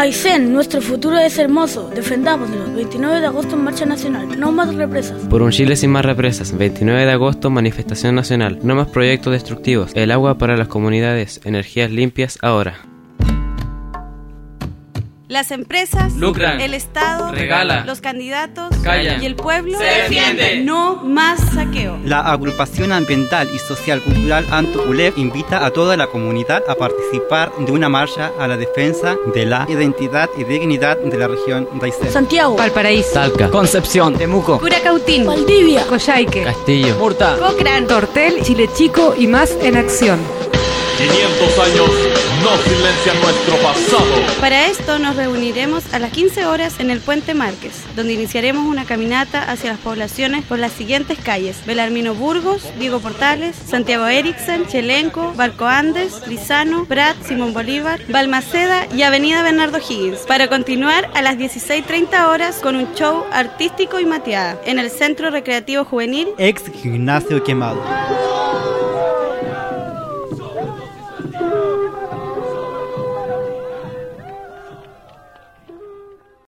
Aysén, nuestro futuro es hermoso. Defendámoslo. 29 de agosto en Marcha Nacional. No más represas. Por un Chile sin más represas. 29 de agosto, manifestación nacional. No más proyectos destructivos. El agua para las comunidades. Energías limpias ahora. Las empresas, lucran, el Estado, regala, los candidatos callan y el pueblo se defiende. No más saqueo. La agrupación ambiental y social cultural Anto ULEF invita a toda la comunidad a participar de una marcha a la defensa de la identidad y dignidad de la región de Aysén. Santiago, Valparaíso, Talca, Concepción, Temuco, Curacautín, Valdivia, Coyhaique, Castillo, Murta, Cochrane, Tortel, Chile Chico y más en acción. 500 años no silencian nuestro pasado. Para esto nos reuniremos a las 15 horas en el Puente Márquez, donde iniciaremos una caminata hacia las poblaciones por las siguientes calles: Belarmino Burgos, Diego Portales, Santiago Eriksen, Chelenco, Barco Andes, Lizano, Prat, Simón Bolívar, Balmaceda y Avenida Bernardo Higgins, para continuar a las 16.30 horas con un show artístico y mateada en el Centro Recreativo Juvenil Ex Gimnasio Quemado.